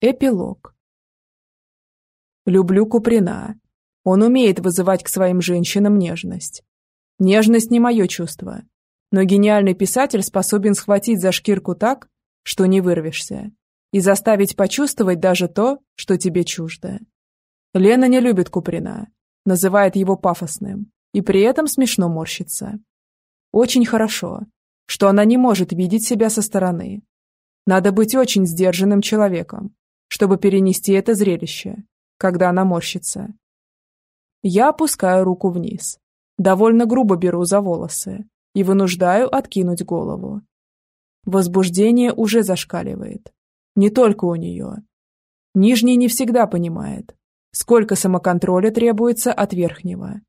Эпилог. Люблю Куприна. Он умеет вызывать к своим женщинам нежность. Нежность не мое чувство. Но гениальный писатель способен схватить за шкирку так, что не вырвешься, и заставить почувствовать даже то, что тебе чуждо. Лена не любит Куприна, называет его пафосным, и при этом смешно морщится. Очень хорошо, что она не может видеть себя со стороны. Надо быть очень сдержанным человеком, чтобы перенести это зрелище, когда она морщится. Я опускаю руку вниз, довольно грубо беру за волосы и вынуждаю откинуть голову. Возбуждение уже зашкаливает. Не только у нее. Нижний не всегда понимает, сколько самоконтроля требуется от верхнего.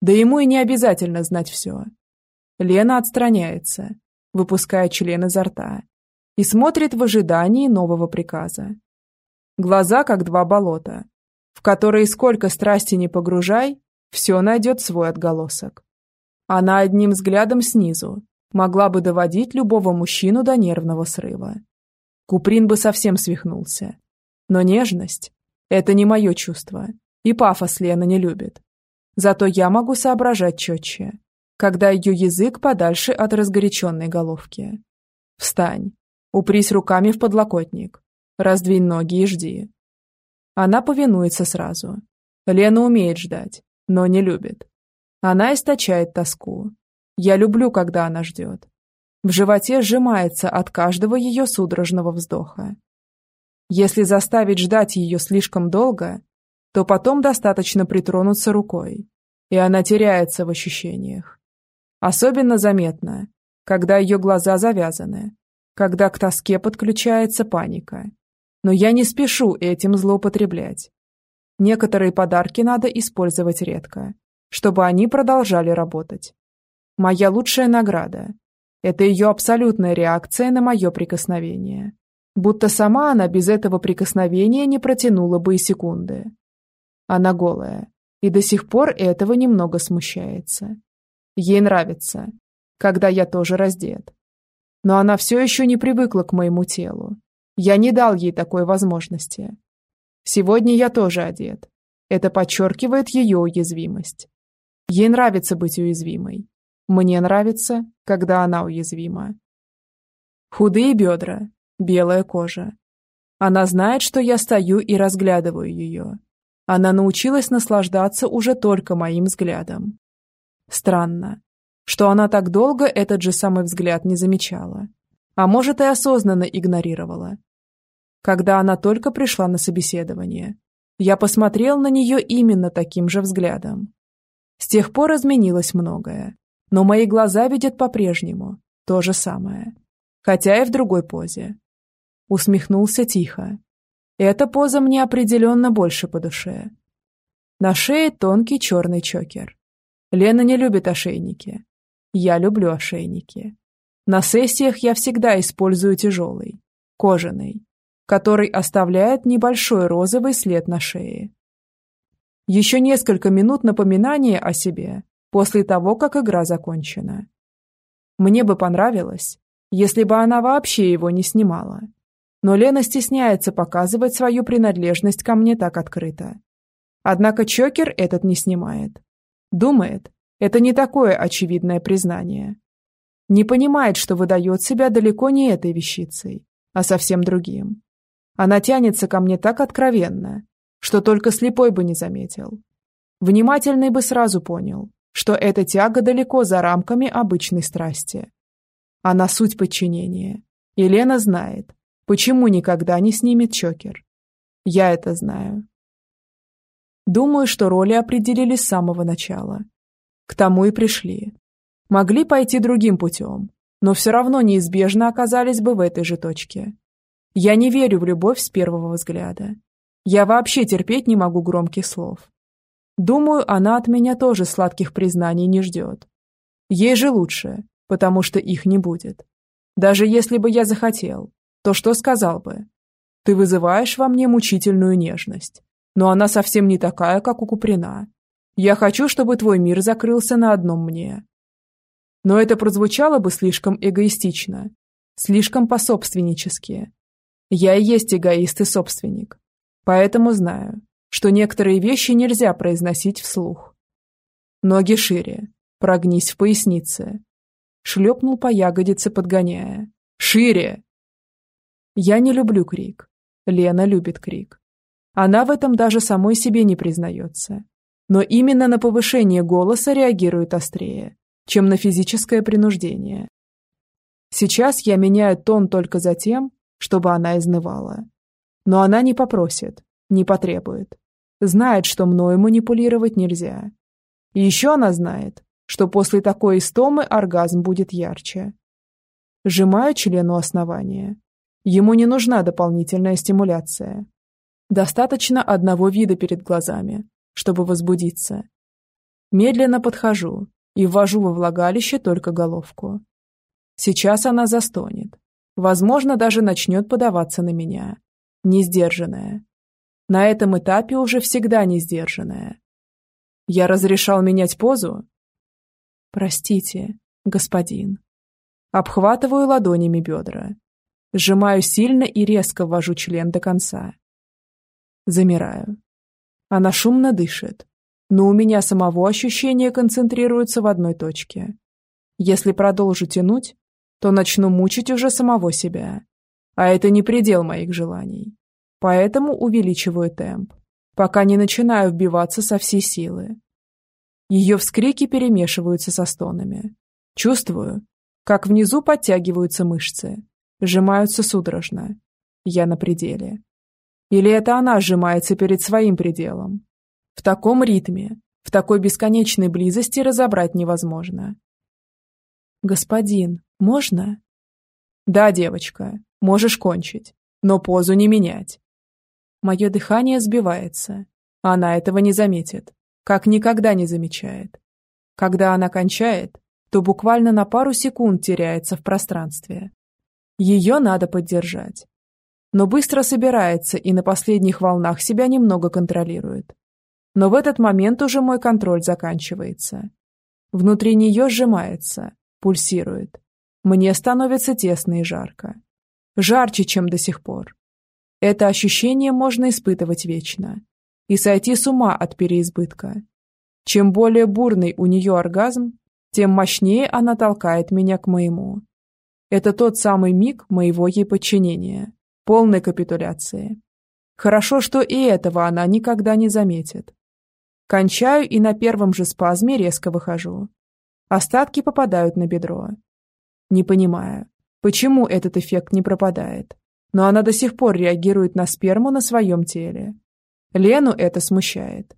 Да ему и не обязательно знать все. Лена отстраняется, выпуская член изо рта, и смотрит в ожидании нового приказа. Глаза как два болота, в которые сколько страсти не погружай, все найдет свой отголосок. Она одним взглядом снизу могла бы доводить любого мужчину до нервного срыва. Куприн бы совсем свихнулся. Но нежность – это не мое чувство, и пафос Лена не любит. Зато я могу соображать четче, когда ее язык подальше от разгоряченной головки. Встань, упрись руками в подлокотник, Раздвинь ноги и жди. Она повинуется сразу. Лена умеет ждать, но не любит. Она источает тоску. Я люблю, когда она ждет. В животе сжимается от каждого ее судорожного вздоха. Если заставить ждать ее слишком долго, то потом достаточно притронуться рукой, и она теряется в ощущениях. Особенно заметно, когда ее глаза завязаны, когда к тоске подключается паника, но я не спешу этим злоупотреблять. Некоторые подарки надо использовать редко, чтобы они продолжали работать. Моя лучшая награда – это ее абсолютная реакция на мое прикосновение. Будто сама она без этого прикосновения не протянула бы и секунды. Она голая, и до сих пор этого немного смущается. Ей нравится, когда я тоже раздет. Но она все еще не привыкла к моему телу я не дал ей такой возможности. Сегодня я тоже одет. Это подчеркивает ее уязвимость. Ей нравится быть уязвимой. Мне нравится, когда она уязвима. Худые бедра, белая кожа. Она знает, что я стою и разглядываю ее. Она научилась наслаждаться уже только моим взглядом. Странно, что она так долго этот же самый взгляд не замечала а может и осознанно игнорировала. Когда она только пришла на собеседование, я посмотрел на нее именно таким же взглядом. С тех пор изменилось многое, но мои глаза видят по-прежнему то же самое, хотя и в другой позе. Усмехнулся тихо. Эта поза мне определенно больше по душе. На шее тонкий черный чокер. Лена не любит ошейники. Я люблю ошейники. На сессиях я всегда использую тяжелый, кожаный, который оставляет небольшой розовый след на шее. Еще несколько минут напоминания о себе после того, как игра закончена. Мне бы понравилось, если бы она вообще его не снимала. Но Лена стесняется показывать свою принадлежность ко мне так открыто. Однако Чокер этот не снимает. Думает, это не такое очевидное признание. Не понимает, что выдает себя далеко не этой вещицей, а совсем другим. Она тянется ко мне так откровенно, что только слепой бы не заметил. Внимательный бы сразу понял, что эта тяга далеко за рамками обычной страсти. Она суть подчинения. И Лена знает, почему никогда не снимет чокер. Я это знаю. Думаю, что роли определили с самого начала. К тому и пришли. Могли пойти другим путем, но все равно неизбежно оказались бы в этой же точке. Я не верю в любовь с первого взгляда. Я вообще терпеть не могу громких слов. Думаю, она от меня тоже сладких признаний не ждет. Ей же лучше, потому что их не будет. Даже если бы я захотел, то что сказал бы? Ты вызываешь во мне мучительную нежность, но она совсем не такая, как у Куприна. Я хочу, чтобы твой мир закрылся на одном мне. Но это прозвучало бы слишком эгоистично, слишком пособственнически. Я и есть эгоист и собственник. Поэтому знаю, что некоторые вещи нельзя произносить вслух. Ноги шире, прогнись в пояснице. Шлепнул по ягодице, подгоняя. Шире! Я не люблю крик. Лена любит крик. Она в этом даже самой себе не признается. Но именно на повышение голоса реагирует острее, чем на физическое принуждение. Сейчас я меняю тон только за тем, чтобы она изнывала. Но она не попросит, не потребует. Знает, что мною манипулировать нельзя. И еще она знает, что после такой истомы оргазм будет ярче. Сжимаю члену основания. Ему не нужна дополнительная стимуляция. Достаточно одного вида перед глазами, чтобы возбудиться. Медленно подхожу и ввожу во влагалище только головку. Сейчас она застонет. Возможно, даже начнет подаваться на меня. Несдержанная. На этом этапе уже всегда несдержанная. Я разрешал менять позу? Простите, господин. Обхватываю ладонями бедра. Сжимаю сильно и резко ввожу член до конца. Замираю. Она шумно дышит, но у меня самого ощущение концентрируется в одной точке. Если продолжу тянуть, то начну мучить уже самого себя. А это не предел моих желаний. Поэтому увеличиваю темп, пока не начинаю вбиваться со всей силы. Ее вскрики перемешиваются со стонами. Чувствую, как внизу подтягиваются мышцы, сжимаются судорожно. Я на пределе. Или это она сжимается перед своим пределом? В таком ритме, в такой бесконечной близости разобрать невозможно. «Господин, можно?» «Да, девочка, можешь кончить, но позу не менять». Мое дыхание сбивается. Она этого не заметит, как никогда не замечает. Когда она кончает, то буквально на пару секунд теряется в пространстве. Ее надо поддержать. Но быстро собирается и на последних волнах себя немного контролирует. Но в этот момент уже мой контроль заканчивается. Внутри нее сжимается, пульсирует. Мне становится тесно и жарко. Жарче, чем до сих пор. Это ощущение можно испытывать вечно. И сойти с ума от переизбытка. Чем более бурный у нее оргазм, тем мощнее она толкает меня к моему. Это тот самый миг моего ей подчинения, полной капитуляции. Хорошо, что и этого она никогда не заметит. Кончаю и на первом же спазме резко выхожу. Остатки попадают на бедро. Не понимаю, почему этот эффект не пропадает, но она до сих пор реагирует на сперму на своем теле. Лену это смущает.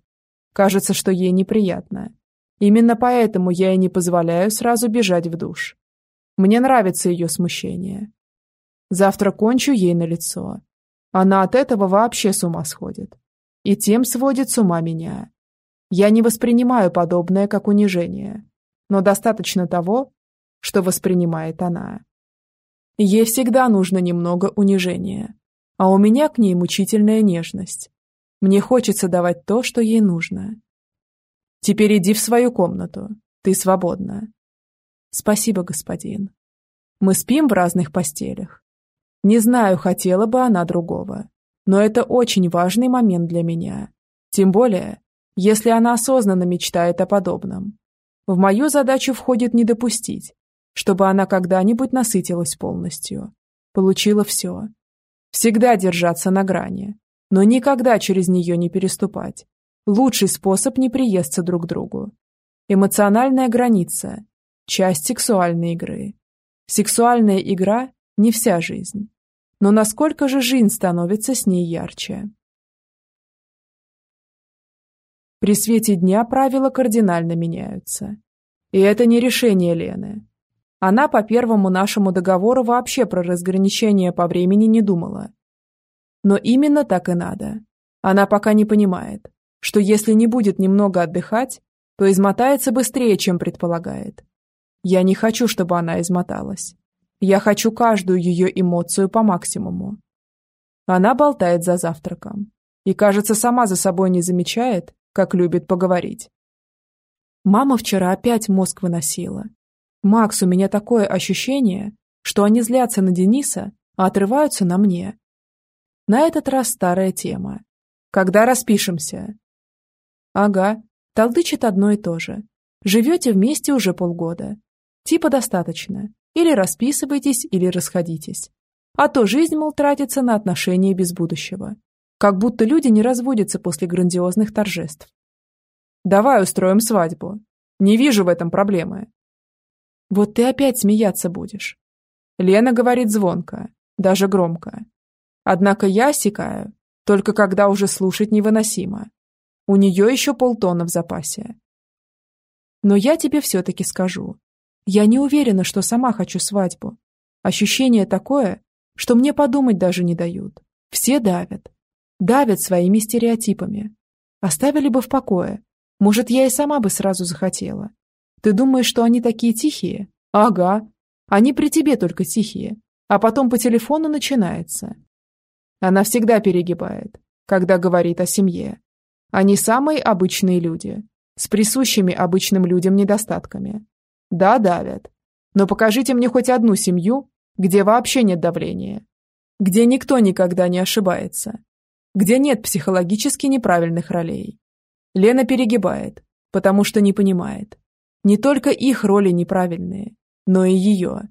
Кажется, что ей неприятно. Именно поэтому я и не позволяю сразу бежать в душ. Мне нравится ее смущение. Завтра кончу ей на лицо. Она от этого вообще с ума сходит. И тем сводит с ума меня. Я не воспринимаю подобное как унижение но достаточно того, что воспринимает она. Ей всегда нужно немного унижения, а у меня к ней мучительная нежность. Мне хочется давать то, что ей нужно. Теперь иди в свою комнату, ты свободна. Спасибо, господин. Мы спим в разных постелях. Не знаю, хотела бы она другого, но это очень важный момент для меня. Тем более, если она осознанно мечтает о подобном. В мою задачу входит не допустить, чтобы она когда-нибудь насытилась полностью. Получила все. Всегда держаться на грани, но никогда через нее не переступать. Лучший способ не приесться друг другу. Эмоциональная граница – часть сексуальной игры. Сексуальная игра – не вся жизнь. Но насколько же жизнь становится с ней ярче? При свете дня правила кардинально меняются. И это не решение Лены. Она по первому нашему договору вообще про разграничение по времени не думала. Но именно так и надо. Она пока не понимает, что если не будет немного отдыхать, то измотается быстрее, чем предполагает. Я не хочу, чтобы она измоталась. Я хочу каждую ее эмоцию по максимуму. Она болтает за завтраком и, кажется, сама за собой не замечает, как любит поговорить. Мама вчера опять мозг выносила. Макс, у меня такое ощущение, что они злятся на Дениса, а отрываются на мне. На этот раз старая тема. Когда распишемся? Ага, толдычит одно и то же. Живете вместе уже полгода. Типа достаточно. Или расписывайтесь, или расходитесь. А то жизнь, мол, тратится на отношения без будущего. Как будто люди не разводятся после грандиозных торжеств. Давай устроим свадьбу. Не вижу в этом проблемы. Вот ты опять смеяться будешь. Лена говорит звонко, даже громко. Однако я осекаю, только когда уже слушать невыносимо. У нее еще полтонна в запасе. Но я тебе все-таки скажу. Я не уверена, что сама хочу свадьбу. Ощущение такое, что мне подумать даже не дают. Все давят. Давят своими стереотипами. Оставили бы в покое, может, я и сама бы сразу захотела. Ты думаешь, что они такие тихие? Ага. Они при тебе только тихие. А потом по телефону начинается. Она всегда перегибает, когда говорит о семье. Они самые обычные люди, с присущими обычным людям недостатками. Да, давят. Но покажите мне хоть одну семью, где вообще нет давления. Где никто никогда не ошибается. Где нет психологически неправильных ролей. Лена перегибает, потому что не понимает. Не только их роли неправильные, но и ее.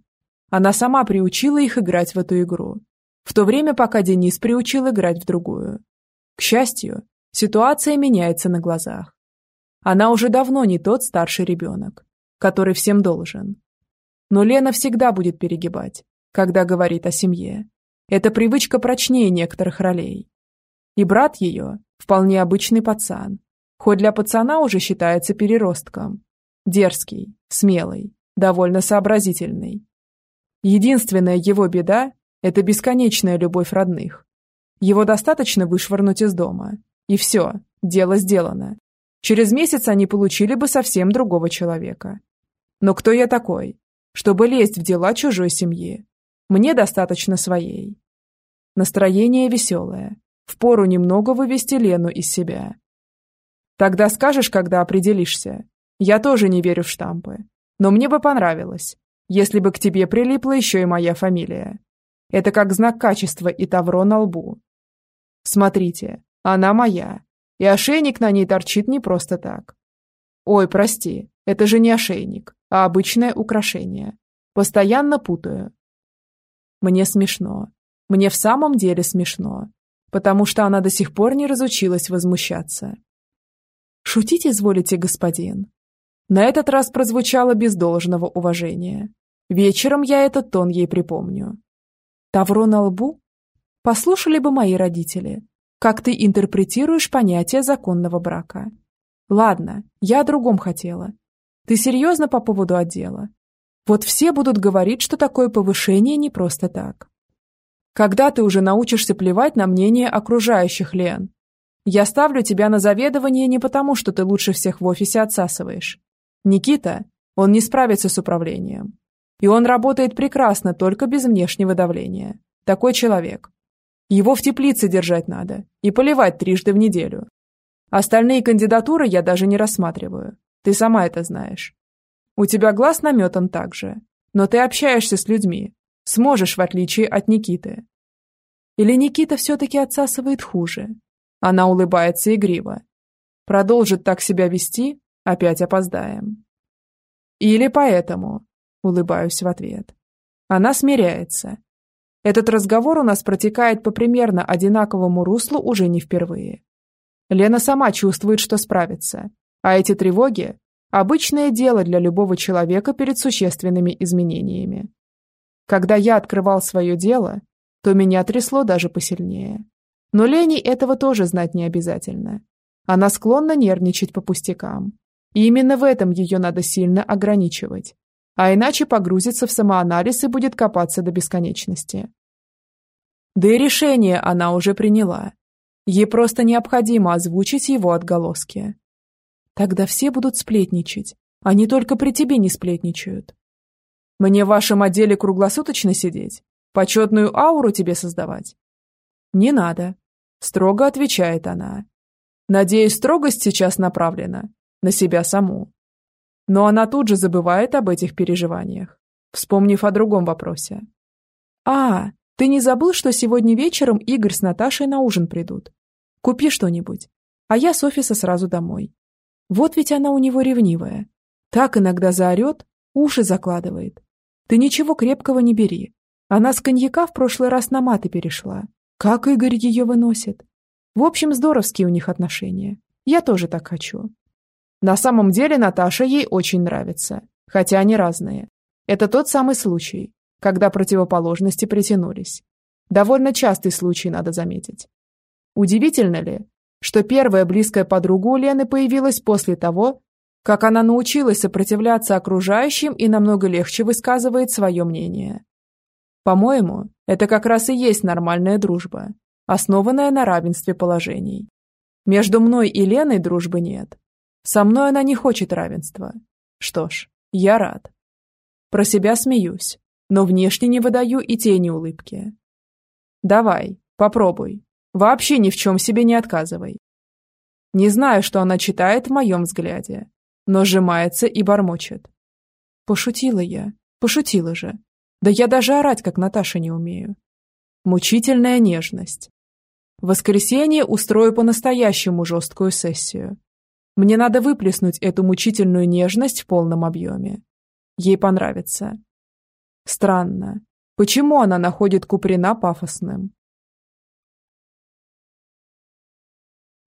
Она сама приучила их играть в эту игру, в то время пока Денис приучил играть в другую. К счастью, ситуация меняется на глазах. Она уже давно не тот старший ребенок, который всем должен. Но Лена всегда будет перегибать, когда говорит о семье. Это привычка прочнее некоторых ролей. И брат ее – вполне обычный пацан, Хоть для пацана уже считается переростком. Дерзкий, смелый, довольно сообразительный. Единственная его беда – это бесконечная любовь родных. Его достаточно вышвырнуть из дома. И все, дело сделано. Через месяц они получили бы совсем другого человека. Но кто я такой, чтобы лезть в дела чужой семьи? Мне достаточно своей. Настроение веселое. Впору немного вывести Лену из себя. Тогда скажешь, когда определишься. Я тоже не верю в штампы. Но мне бы понравилось, если бы к тебе прилипла еще и моя фамилия. Это как знак качества и тавро на лбу. Смотрите, она моя. И ошейник на ней торчит не просто так. Ой, прости, это же не ошейник, а обычное украшение. Постоянно путаю. Мне смешно. Мне в самом деле смешно. Потому что она до сих пор не разучилась возмущаться. «Шутить изволите, господин?» На этот раз прозвучало без должного уважения. Вечером я этот тон ей припомню. Тавро на лбу? Послушали бы мои родители, как ты интерпретируешь понятие законного брака. Ладно, я о другом хотела. Ты серьезно по поводу отдела? Вот все будут говорить, что такое повышение не просто так. Когда ты уже научишься плевать на мнение окружающих, Лен? Я ставлю тебя на заведование не потому, что ты лучше всех в офисе отсасываешь. Никита, он не справится с управлением. И он работает прекрасно, только без внешнего давления. Такой человек. Его в теплице держать надо и поливать трижды в неделю. Остальные кандидатуры я даже не рассматриваю. Ты сама это знаешь. У тебя глаз наметан так же, но ты общаешься с людьми. Сможешь, в отличие от Никиты. Или Никита все-таки отсасывает хуже, она улыбается игриво. Продолжит так себя вести, опять опоздаем. Или поэтому, улыбаюсь в ответ. Она смиряется. Этот разговор у нас протекает по примерно одинаковому руслу уже не впервые. Лена сама чувствует, что справится, а эти тревоги – обычное дело для любого человека перед существенными изменениями. Когда я открывал свое дело, то меня трясло даже посильнее. Но Лене этого тоже знать не обязательно. Она склонна нервничать по пустякам. И именно в этом ее надо сильно ограничивать. А иначе погрузится в самоанализ и будет копаться до бесконечности. Да и решение она уже приняла. Ей просто необходимо озвучить его отголоски. Тогда все будут сплетничать. Они только при тебе не сплетничают. Мне в вашем отделе круглосуточно сидеть? Почетную ауру тебе создавать? Не надо. Строго отвечает она. Надеюсь, строгость сейчас направлена на себя саму. Но она тут же забывает об этих переживаниях, вспомнив о другом вопросе. «А, Ты не забыл, что сегодня вечером Игорь с Наташей на ужин придут? Купи что-нибудь, а я с офиса сразу домой. Вот ведь она у него ревнивая. Так иногда заорет, уши закладывает. Ты ничего крепкого не бери. Она с коньяка в прошлый раз на маты перешла. Как Игорь ее выносит. В общем, здоровские у них отношения. Я тоже так хочу. На самом деле Наташа ей очень нравится, хотя они разные. Это тот самый случай, когда противоположности притянулись. Довольно частый случай, надо заметить. Удивительно ли, что первая близкая подруга у Лены появилась после того, как она научилась сопротивляться окружающим и намного легче высказывает свое мнение. По-моему, это как раз и есть нормальная дружба, основанная на равенстве положений. Между мной и Леной дружбы нет. Со мной она не хочет равенства. Что ж, я рад. Про себя смеюсь, но внешне не выдаю и тени улыбки. Давай, попробуй. Вообще ни в чем себе не отказывай. Не знаю, что она читает в моем взгляде, но сжимается и бормочет. Пошутила я, пошутила же. Да я даже орать, как Наташа, не умею. Мучительная нежность. В воскресенье устрою по-настоящему жесткую сессию. Мне надо выплеснуть эту мучительную нежность в полном объеме. Ей понравится. Странно. Почему она находит Куприна пафосным?